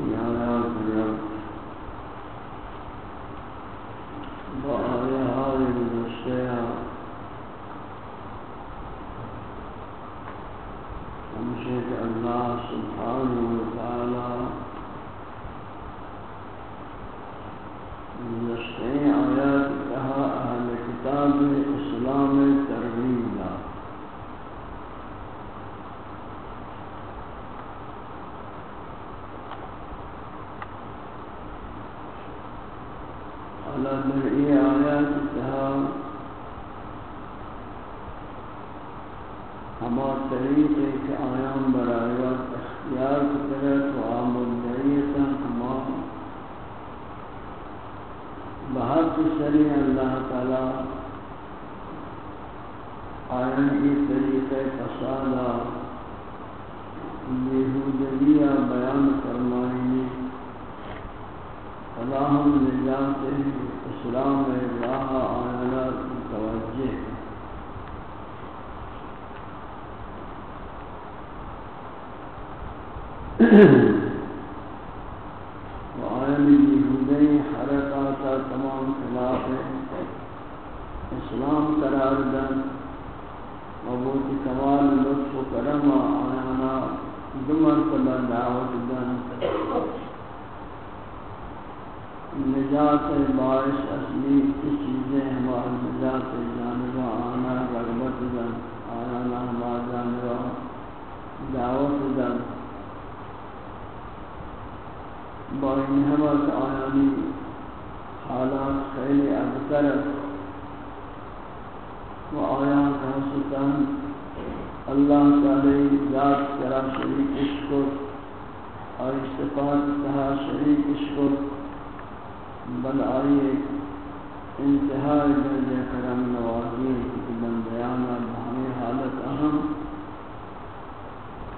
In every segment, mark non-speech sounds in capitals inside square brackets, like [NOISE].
Yeah. تعالی۔ آئین ای طریقہ فسادہ۔ یہودیہ بیان فرمائیں۔ اللہم نجات اسلام راہ آئینہ Mm-hmm. [CLEARS THROAT] قرار دن مبوط کمال لطف و کرم آیانا دمر پلا دعوت دن نجات باعث اصلی کی چیزیں ہمارے نجات جانبہ آنا رغبت دن آیانا ہمارا جانبہ دعوت دن باعث ہمارے آیانی حالات خیلی ابتر. است و آیان رسولتان اللہ تعالی ذات کرا شریک اشکر اور استفاد تہا شریک اشکر بل آئیے انتہائی درجہ کرم نوازی کی بندیانا بہمی حالت اہم۔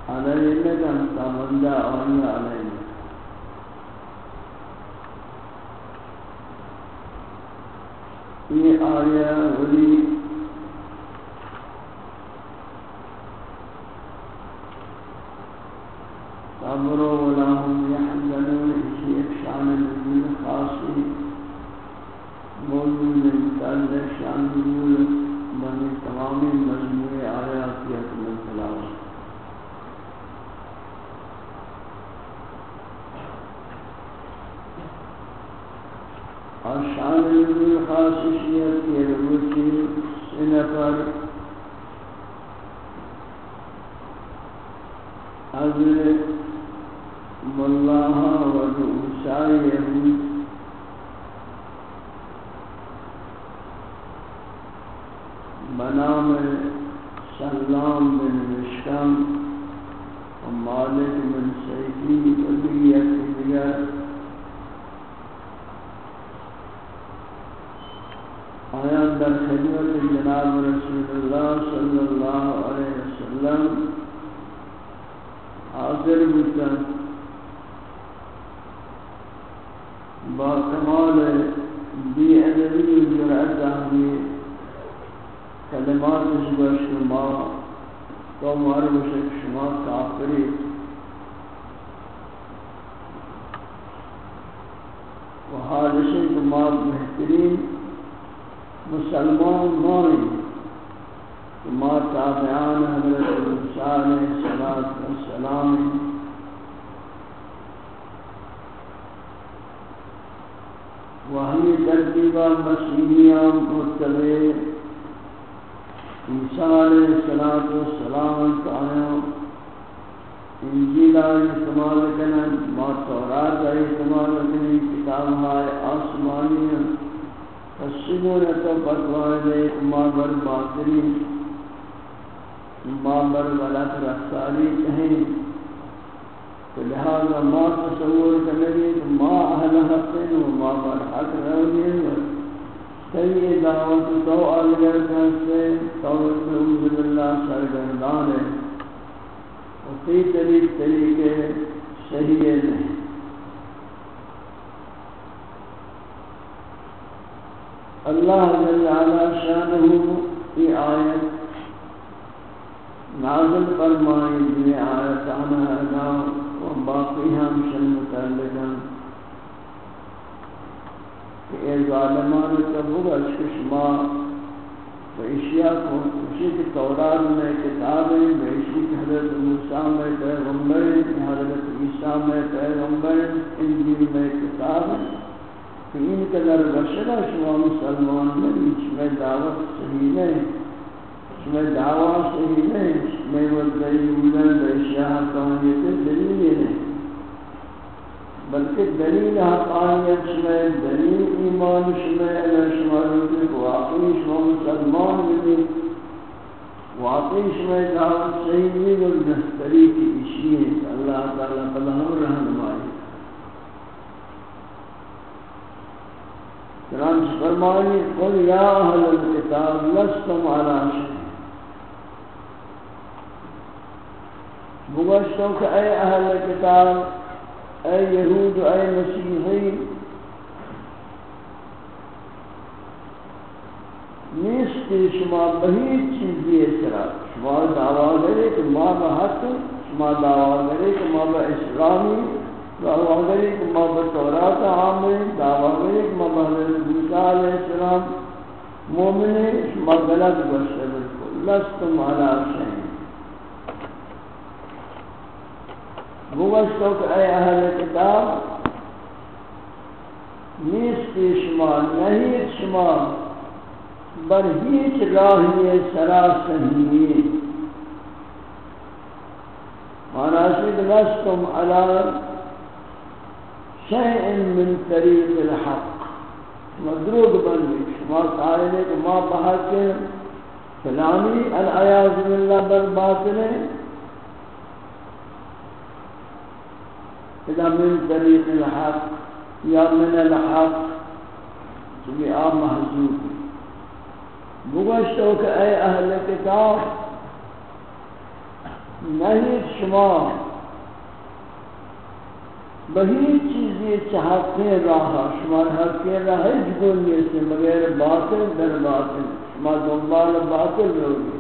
علیہ لگن تابندہ آئیہ علیہ۔ لگن یہ آیا ولی صبر ولا هم يحزنون شيء شان نزول خاصی موضوع ممتاز شان الدين من تمام مجموعے آيات يتم حکم اور شان نزول خاصیت کے روچی ان پر حضرت ملاها و بنام سلام بن مشکم و مالک بن سیدی و دیگر دیگر آیان در خدمت جناب رسول اللہ صلی اللہ علیہ وسلم حاضر بودن با کمال بی ادبی و جرأت ہمیں کلمات شما شما تو مار بشک شما کافری. و حالشن کہ ما بہترین مسلمان مانی ما تابعان حضرت موسیٰ علیہ السلام. و ہمیں ترتیبہ مسیحیاں متبع عیسیٰ علیہ السلام و سلام تعالیٰ انجیل آئی استعمال کنن ما تورات آئی استعمال کنن کتاب آئی آسمانی فسنون تو فتوائے دے ما بر باطری ما بر غلط رفتاری کہیں۔ تو لہذا ما تصور کنگی ما اہل حق و ما بر حق رہنے رہو صحیح دعوت تو آگر سے توت نعوذ باللہ سرگردان ہے اسی طریق طریقے صحیح نہیں اللہ جل علا شانہ کی آیت نازل فرمائی، جنہیں آیت آنا ہے۔ باقی ہم شن متعلقاً کہ اے ظالمان تبوغ اشکشما و اشیاء کو اسی کی تورات میں کتاب ہے بیشی کی حضرت موسیٰ میں، پیغمبر ہے حضرت عیسیٰ میں، پیغمبر، انجیل میں، کتاب کہ ان کے در بشرہ شما مسلمان میں اس میں دعوت صحیح نہیں۔ اس میں دعوت صحیح نہیں اس میں وہ دلیل بیشیاء کہانیت دلیل نہیں بلکہ دلیل حقانیت شمع، دلیل ایمان شمع، اللہ شمع روزی واقعی شمع مسلمان بھی واقعی شمع دعوت صحیح بھی والنستری کی اشی ہے۔ اللہ تعالیٰ بلہم رہنمائی۔ چنانچہ فرمانی قل یا اہل الكتاب لستم علی شہر بگوشتوں کہ اے اہل کتاب، اے یہود اے مسیحی نیست شما بہیت چیزی اسرا شما دعویٰ کرے کہ ما بحق شما دعویٰ کرے کہ ما با اسلامی، دعویٰ کرے کہ ما با تورات عامی، دعویٰ کرے کہ ما با حضرت موسیٰ علیہ السلام مومن شما غلط بشتر لستم علا شہن گوشتو کہ اے اہل کتاب، نیستی شما نہیں شما بر ہیچ راہی سرا سہیمی مانا شد لستم علا شیئن من طریق الحق۔ مدروگ بندی، شما قائلے کہ ما بحق فلانی العیاض باللہ بر باطلے۔ إذا من طريق الحق يا من الحق، چونکہ آپ محضور بگوشتو کہ اے اہل کتاب نہیں شما بہی چیزی چاہتے راہا شما حقی راہ جگولی سے مگر باطل در باطل، شما دنبال باطل روگی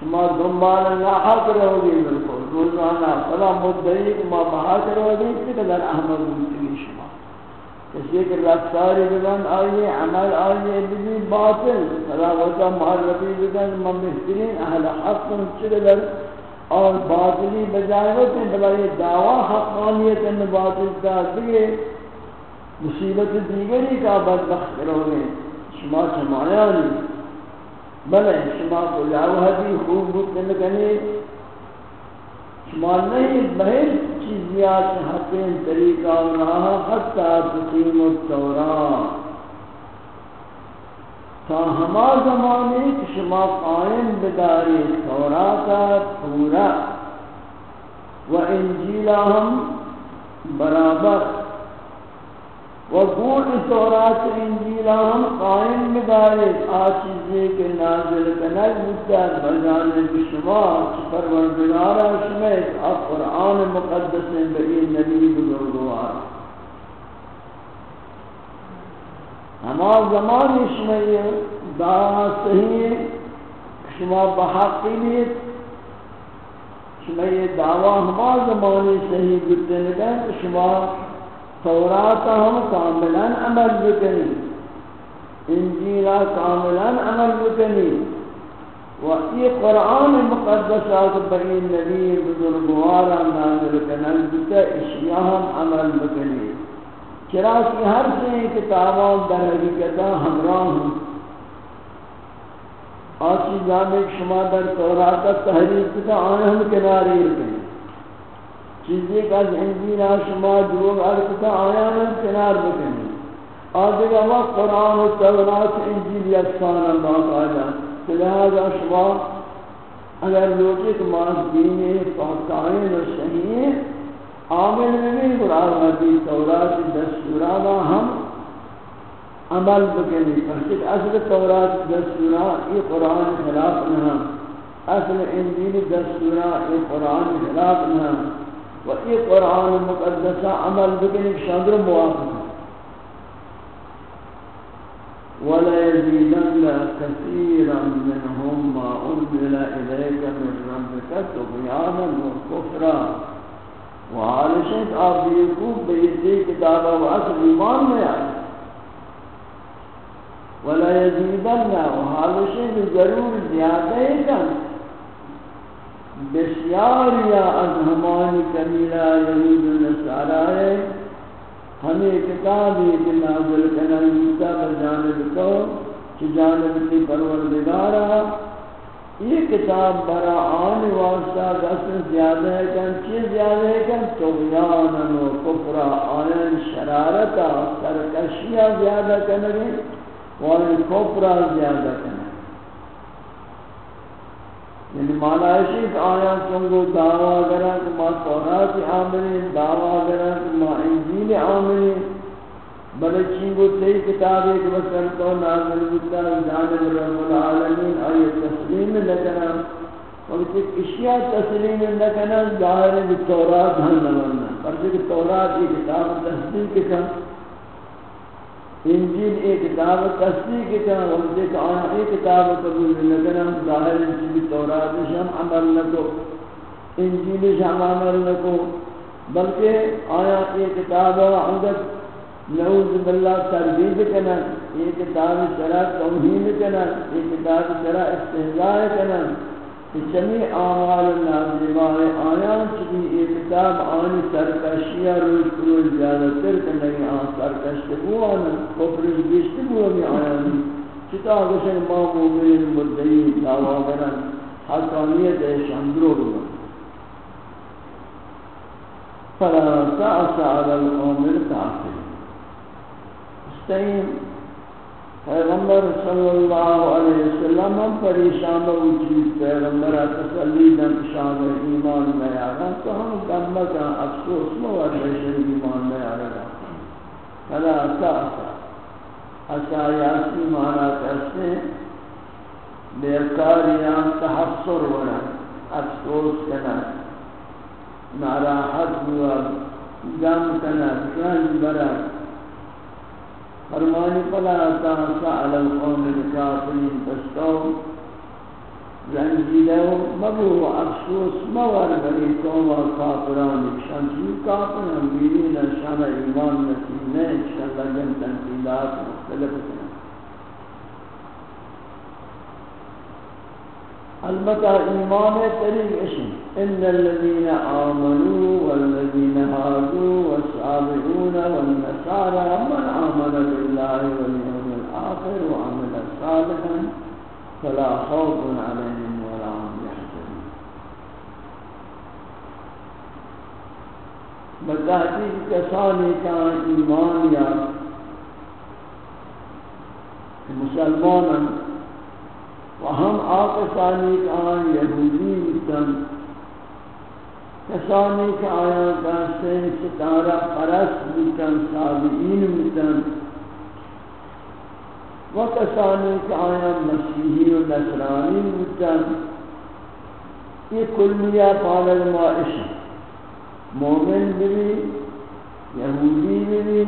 شما دنبال ناحق رہوگی بالکل۔ روزانہ فلا مدعی کہ ما بحق رہوگی اسی قدر احمد بنتگی شما۔ کسی کہ رفتاری بگن آئیے، عمل آئیے بگی باطل۔ فلا وزا معرفی بگن ما بہترین اہل حق چقدر اور باطلی بجائے ہوتے ہیں، بلا یہ دعویٰ حقانیت ان باطل کا دیئے۔ مصیبت دیگری کا بدبخت کرو شما چمایا نہیں بلے شما کو لاوہدی جی، خوب بکن کنے شما نہیں بہر چیزیات حقین طریقہ ونہا حتی تقیم التورات تا ہما زمانے شما قائم بداری توراتا پورا۔ و انجیلہ ہم برابر۔ و گوڑ تورات انجیلہ ہم قائم بدارت آچیزے کے نازل کنل مدد بجانب شما پروردگارا شمیت اب قرآن مقدس بئی نبی بزرگوار ہما زمان شمیت دا صحیح شما بحقی لیت شمیت دعوی ہما زمانی صحیح بکتے لگا شما تورات ہم کاملا عمل بکنی انجیلا کاملا عمل بکنی۔ و یہ قرآن مقدسات بری نبی بزرگوارا نازل کنن بکا اشیاء ہم عمل بکنی۔ چرا کہ ہر سے کتابان در حقیقتا ہمراہ ہوں۔ آسی جانب شما در توراتا تحریف کا آن ہم کناری رکھیں۔ چیزی کا انجیل شما دروغ عرض کا آیا من کنار بکنی. آدھے وقت قرآن و تورات انجیل یکسانا باقاعدہ لہذا شما اگر لوگ ایک ماس دین پاکائن و صحیح عامل میں بھی قرآن حدیث تورات دستورانا ہم عمل بکنی. پرچک اصل تورات دستورا یہ قرآن خلاف نہ اصل انجیل دستورا یہ قرآن خلاف نہ و یہ قرآن مقدسہ عمل بکنی شاندر موافق وَلَيَزِيدَنَّ كَثِيرًا مِّنْهُمْ مَا أُنزِلَ إِلَيْكَ مِنْ رَبِّكَ طُغْيَانًا وَكُفْرًا وحالشت آپ بیوقوف بیتی کتابہ و اصل ایمان میں آئے. وَلَا يَزِيدَنَّ وحالشت ضرور زیادہ ہی بسیار یا از ہمانی کمیلہ یہود و نصارائے ہمیں کتابی کہ نازل کنن موسیٰ بجانب کو، کہ جانب تی پروردگارا یہ کتاب برا آن واسطہ دست زیادہ ہے کن چیز زیادہ ہے کن تغیانا و کفرا آن شرارتا سرکشیہ زیادہ کنگے وان کفرا زیادہ کنگے یعنی مانا ہے کہ آیا چنگو دعویٰ کرا کہ ما تورات عاملی دعویٰ کرا کہ ما انجیل عاملی بلے چنگو تی کتاب ایک وسن تو نازل بتا جانب رب العالمین آئی تسلیم لکنا وقتی اشیاء تسلیم لکنا ظاہر ہے کہ تورات ہم نمانا پر کہ تورات یہ کتاب تصدیق کتا انجیل ایک کتاب تصدیق کا وجہ کہ آیا ایک کتاب قبول لیکن ہم ظاہر انجیل تورات ہم عمل نہ کو انجیل ہم عمل نہ کو بلکہ آیا ایک کتاب عندت نعوذ باللہ تردید کرنا، ایک کتاب شرع توہین کرنا، ایک کتاب شرع استہزاء کنا کرنا جمی آمال نازیبائے آیان چکی یہ کتاب آنی سرکشیہ روز روز زیادہ تر کنگی آن سرکشت بو آنا کفرش بیشت بو آنی آیانی چتا گشن ما مومین مدعی دعوا کرن حقانیت شندرو بنا فلا تأس على القوم الكافر استعین پیغمبر صلی اللہ علیہ وسلم ہم پریشان و چیز پیغمبر تسلی دن شان ایمان میں آگا تو ہم گمہ کا افسوس مو ورشن ایمان میں آگا فلا تاسا اچھا اسا یاسی مانا کہتے بیکاریان تحصر ورا افسوس کنا ناراحت ہوا گم کنا گنج برا فرمانی فلا تانسا علی القوم الكافرین پستو و مبو و افسوس مور بری قوم و کافران اکشان شمسی کافران بیرین شان ایمان نسیم انشاءاللہ جن تنقیلات مختلف ہیں البتہ ایمان طریق اشن إن الذين آمنوا والذين هادوا والصابرون والنصارى من آمن بالله واليوم الآخر وعمل صالحا فلا خوف عليهم ولا هم يحزنون. بتحقیق کسانی كان ايمان يا مسلمانان ہم آکسانی کا یہودی بتن کسانی کا آیا کا ستارہ پرست بتن صابعین بتن و کسانی که آیا مسیحی و نصرانی بودن یہ کلیہ پانل معاش مومن بھی یہودی بھی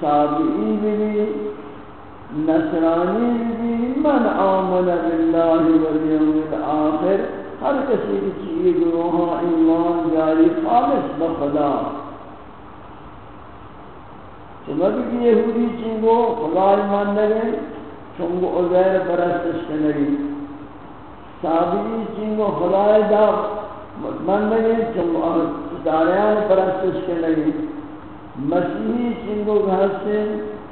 صابعی بھی نصرانی بھی من آمن باللہ والیوم الاخر ہر کسی کی چیز گروہاں ایمان جاری خالص بخدا چمک کی یہودی چنگو خدای مان نگے چنگو عزیر پرستش کنگی صحابی چنگو خدای دا من نگے چنگو ستاریان پرستش کنگی مسیحی چنگو گھر سے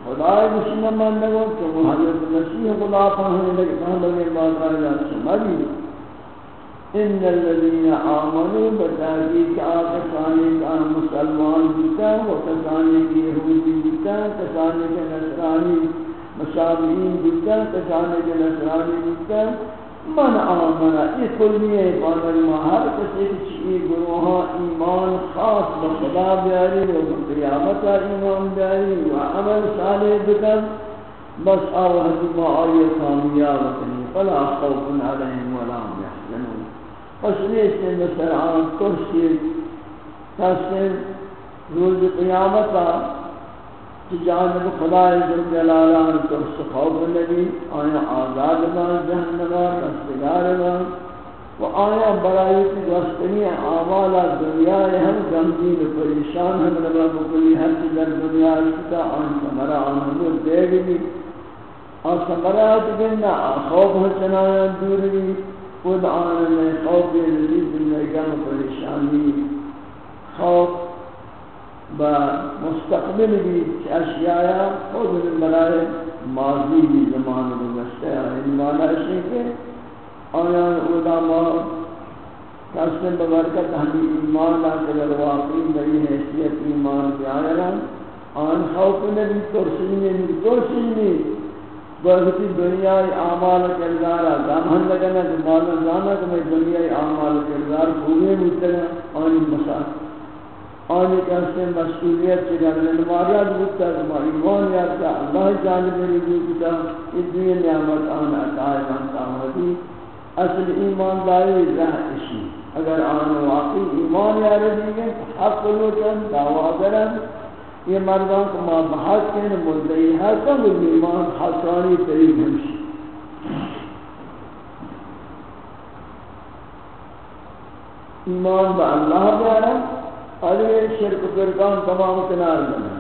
خدای بشن من نگو چنگو حضرت مسیح خدا پاہنے لگے پاہنے لگے بات آئے جا چمکی ان الذين امنوا بتحقيق آکسانی کا مسلمان بتا و کسانی کی یہودی بتا کسانی کے نصرانی مشابہین بتا کسانی کے نصرانی بتا من آمن یہ کلیہ بانر ما ہر کسی کی گروہاں ایمان خاص بخدا بیاری و قیامت ایمان بیاری و عمل صالح بکن، بس آوہدی ما آئی کامیاب کنی فلا خوف علیہم ولا محزنون پس نیست مثل آن کرسی تسلیم روز قیامتا کہ جانب خدای ذل جلالان کرس خوف نبی، آیا آزاد من جہنما رستگار من و آیا برائی کی دوستنی آمالا دنیا ہم گمدین پریشان ہم نبا بکلی ہر در دنیا شتا آن سمرا آن ہم دے گی آن سمرا دگنا خوف ہچنایا دور گی خود آن میں خوف لذیذ میں غم پریشانی۔ خوف با مستقبل بھی اشیاء خود برائے ماضی بھی زمان گزشتہ ہے۔ ان معنی ہے کہ آیان علماء قسم ببرکت ہمیں ایمان اگر واقعی بڑی حیثیت ایمان کے آیان آن خوف نبی ترسینی نبی ترسینی بہتی دنیای اعمال کردارا زمان لگنا کہ مالا زانا کہ میں دنیای اعمال کردار بھولے مجھتنا آنی مساق آنی کہتے مسئولیت چکر نماریات بکتا کہ ما ایمان یارتا اللہ جانب رجوع کتا اس دنیا نعمت آن عطائے مانتا ہوتی اصل ایمان داری رہ اشی اگر آن واقعی ایمان یا یار دیگے حق لوٹن دعویٰ کرن یہ مردان کو ما بحث کے مدعی ہے تو ایمان حقانی طریق ہمشی ایمان با اللہ بیارا اور یہ شرک فرقان تمام کنار بنا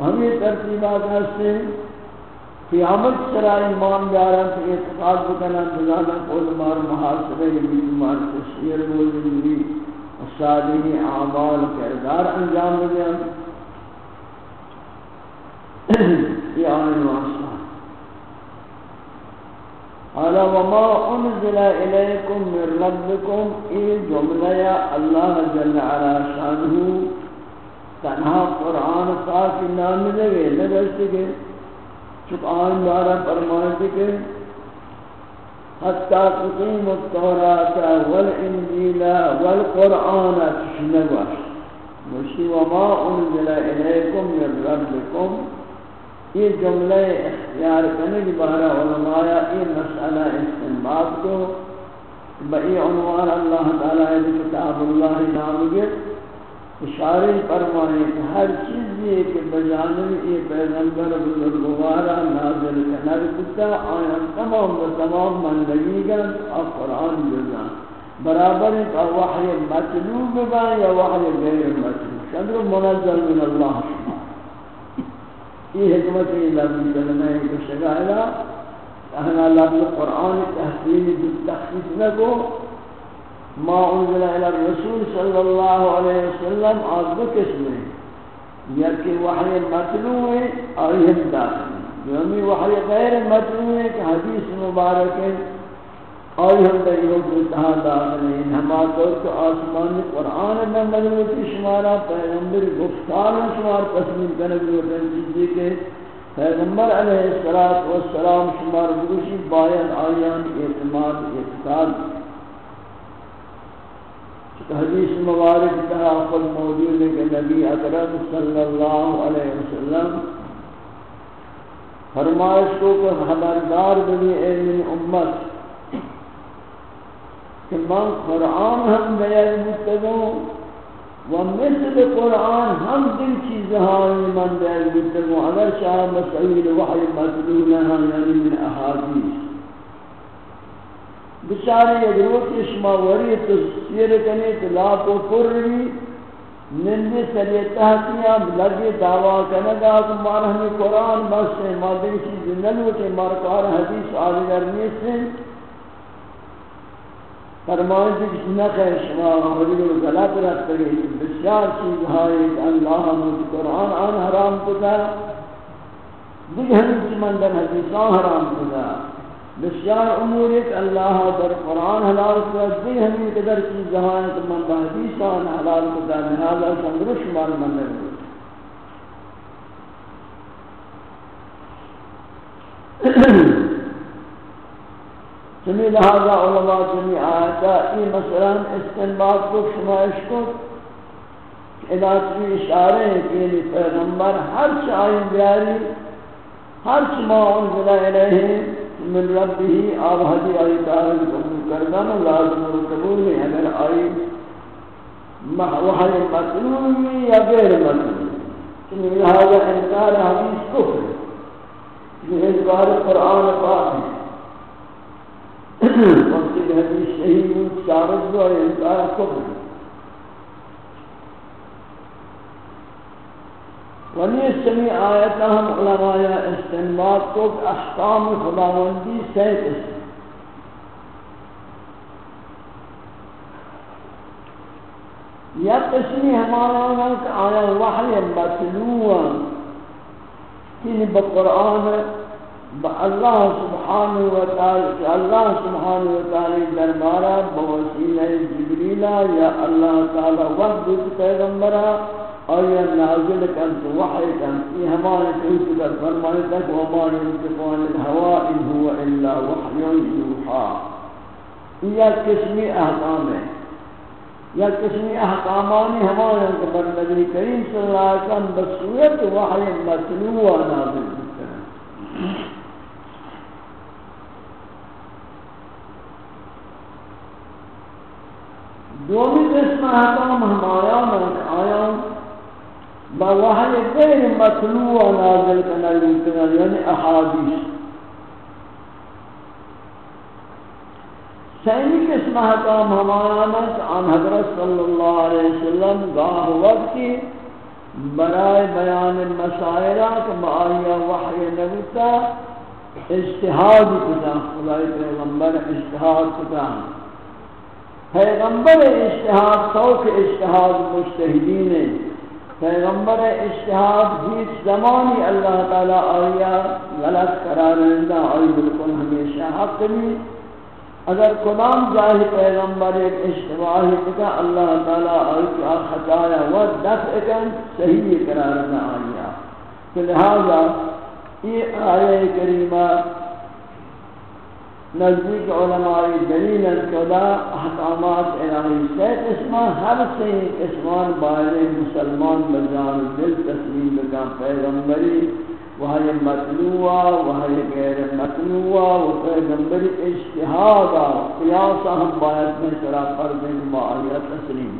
ہم یہ ترتیبات ہستے قیامت سرا ایمان بیارا تو اعتقاد بکنا بزانا قول مار محاصرہ یہ بیمار تشہیر بول دی صالحی اعمال کردار انجام دیا یہ آئین واسطہ قال وما انزل اليكم من ربكم اي جملہ اللہ جل علا شانہ تنہا قرآن پاک نام لگے نگشتے کے چک آئین بارا فرمائے کہ حتى تقيم التوراة والإنجيل والقرآن تشنواش مشي وما أنزل إليكم من ربكم یہ جملہ اختیار کرنے کی بارہ علماء یہ مسئلہ استنباد کو بئی عنوان اللہ تعالیٰ کتاب اللہ نام گئے اشارے فرمائے کہ ہر چیز یہ کہ بجانب یہ پیغمبر بزرگوارا نازل کنر کتا آیا تمام و تمام مندگی گن اور قرآن جزا برابر ایک وحی مطلوب با یا وحی غیر مطلوب۔ شدر منزل من اللہ۔ شما یہ حکمت یہ لفظ کلمہ ہے۔ کہ شگائلہ اہنا لفظ قرآن تحصیل نہ کو۔ ما انزل الى الرسول صلی اللہ علیہ وسلم آج دو قسم ہے یکی وحی مطلوع ہے اور یہ داخل۔ جو ہمیں وحی غیر مطلوع ہے کہ حدیث مبارک ہے۔ اور ہم دیکھو کہ اتحاد داخل ہیں ہما طور کہ آسمان قرآن میں مدلوتی شمارا پیغمبر گفتار شمار تسلیم کرنے کے چیزی کے پیغمبر علیہ السلام شمار بروشی باید آیان، اعتماد اعتقاد حدیث مبارک کا خود موجود ہے کہ نبی اکرم صلی اللہ علیہ وسلم فرمائش کو کہ خبردار بنی اے من امت کہ من قرآن ہم بیان متگوں و مثل قرآن ہم دن چیزہاں من بیان متگوں اگر شاہ مسئول وحی مطلونہا یعنی من احادیث بچاری ادروت شما وری تصویر کنے تلاپ و پرری نندی سریتہ کیا لگے دعویٰ کنگا کہ مارا ہمیں قرآن بس ہے مادری چیز نلو کہ مارکار حدیث آلی درمی فرمائیں کہ کسی نقہ شما حضور و غلط رکھتے ہیں بسیار چیز ہائی کہ اللہ مجھ قرآن آن حرام کتا دیکھ ہمیں چی مندر حدیثان حرام کتا بسیار امور ایک اللہ در قرآن حلال کتا دیکھ ہمیں قدر چیز ہائی کہ مندر حدیثان حلال کتا لہذا سندر شمار مندر کتا چمی لہذا علماء چمی آیتا ای مثلا استنباد کو شمائش کو اداتی اشارے ہیں کہ یہ پیغمبر ہر چاہی بیاری، ہر چما انزلہ علیہ من ربی آب آبادی آئی دارن قبول کردن لازم و قبول نہیں، اگر آئی وحی مطلوب یا غیر مطلوب چمی یعنی لہذا انکار حدیث کفر یہ اس بار قرآن پاک ہے۔ وقتی وقت حدیث صحیح بود شارد و انکار کفر ونی سمی آیتا ہم علماء استنباد کو احکام خداوندی سیت اس یا قسمی ہمارا کہ آیا وحی مطلوع کہ یعنی بقرآن ہے اللہ سبحانہ و تعالی، کہ اللہ سبحانہ و تعالی دربارہ بوسیلہ جبریلہ یا اللہ تعالی وقت پیغمبرہ اور یا نازل کن تو وحی کن یہ ہمارے کہتے کر فرمائے تک وَمَا يَنْتِقُونَ الْهَوَا إِنْ هُوَ إِلَّا وَحْيٌ يُوحَى یہ قسمی احکام ہے یا قسمی احکامانی ہمارے پر نبی کریم صلی اللہ علیہ وسلم بصورت وحی مطلوع نازل کرتے ہیں۔ دومی قسم احکام ہم آیا من با وحی غیر مطلوع نازل کنا لیتنا یعنی احادیث. سینی قسم احکام ہم آیا آن حضرت صلی اللہ علیہ وسلم گاہ وقتی برائے بیان مسائلہ کہ آیا وحی نبتا اجتحاد کتا خدای پیغمبر اجتحاد کتا پیغمبر اشتہاد سوک اشتہاد مشتہدین پیغمبر اشتہاد ہیچ زمانی اللہ تعالی آیا غلط قرار رہندا آئی بالکل ہمیشہ حق بھی اگر کلام جاہی پیغمبر ایک اشتباہ کا اللہ تعالی آئی کیا خطایا و دفع کن صحیح قرار نہ آیا۔ لہذا یہ آیہ کریمہ نزدیک علماء دلیل کدا احکامات الہی سے اسما ہر سے اسمان باہر مسلمان بجان دل تسلیم کا پیغمبری وہ مطلوع وہ غیر مطلوع وہ پیغمبری اجتہاد قیاس ہم باید میں ترا فرض ما تسلیم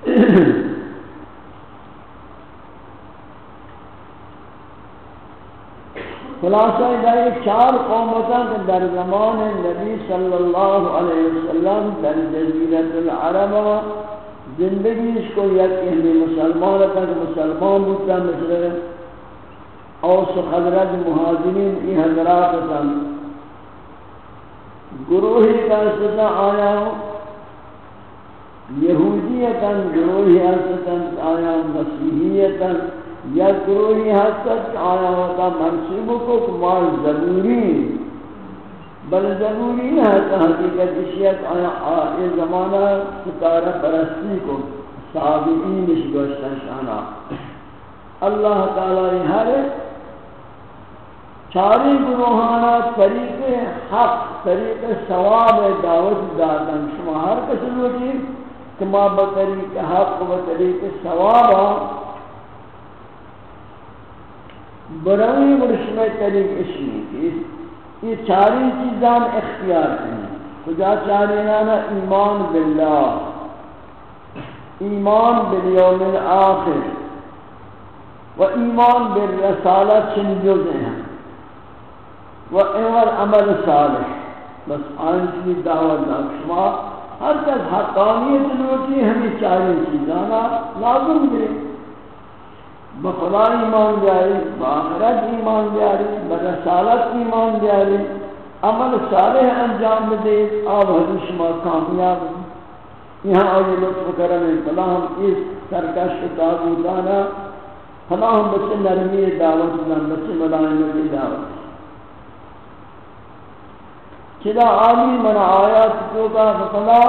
[CLEARS THROAT] خلاصہ یہ چار قومتاں کہ در زمان نبی صلی اللہ علیہ وسلم در جزیرت العرب، زندگی اس کو یک اہلی مسلمان تھا کہ مسلمان بودتا مثل اوس خضرت مہاجرین ای حضرات تھا۔ گروہی کا استثناء آیا۔ یہودی حقانیتا گروہی حستا آیا مسیحیتا یا گروہی حسد آیا ہوتا منصوب کو کمال ضروری بل ضروری ہے کہ حقیقت اشیت آیا آئے زمانہ ستارہ پرستی کو صحابین گوشتن شانا اللہ تعالی ہر چاری گروہانا طریق حق طریق ثواب دعوت دادن شما ہر کسی لوٹی کہ ما بطریق حق و طریق ثواب برائی مرشم طریق اشمی کی یہ چاری چیزان اختیار کریں کجا چاری نانا ایمان باللہ. ایمان بالیوم الاخر. و ایمان بالرسالہ چن جزے ہیں. و ایور عمل صالح. بس آن کی دعوت دا شما. ہر کس حقانیت لوٹی ہمیں چاہیے چیزانا لازم دے بخدا ایمان بیاری بآخرت ایمان بیاری برسالت ایمان بیاری، عمل صالح انجام دے آب حدیث شما کامیاب یہاں آئیے لطف کرم فلا ہم اس سرکش تابوتانا فلا ہم بچے نرمی دعوت دن بچے ملائمت دعوت۔ چدا عالی من آیات کو کا فلا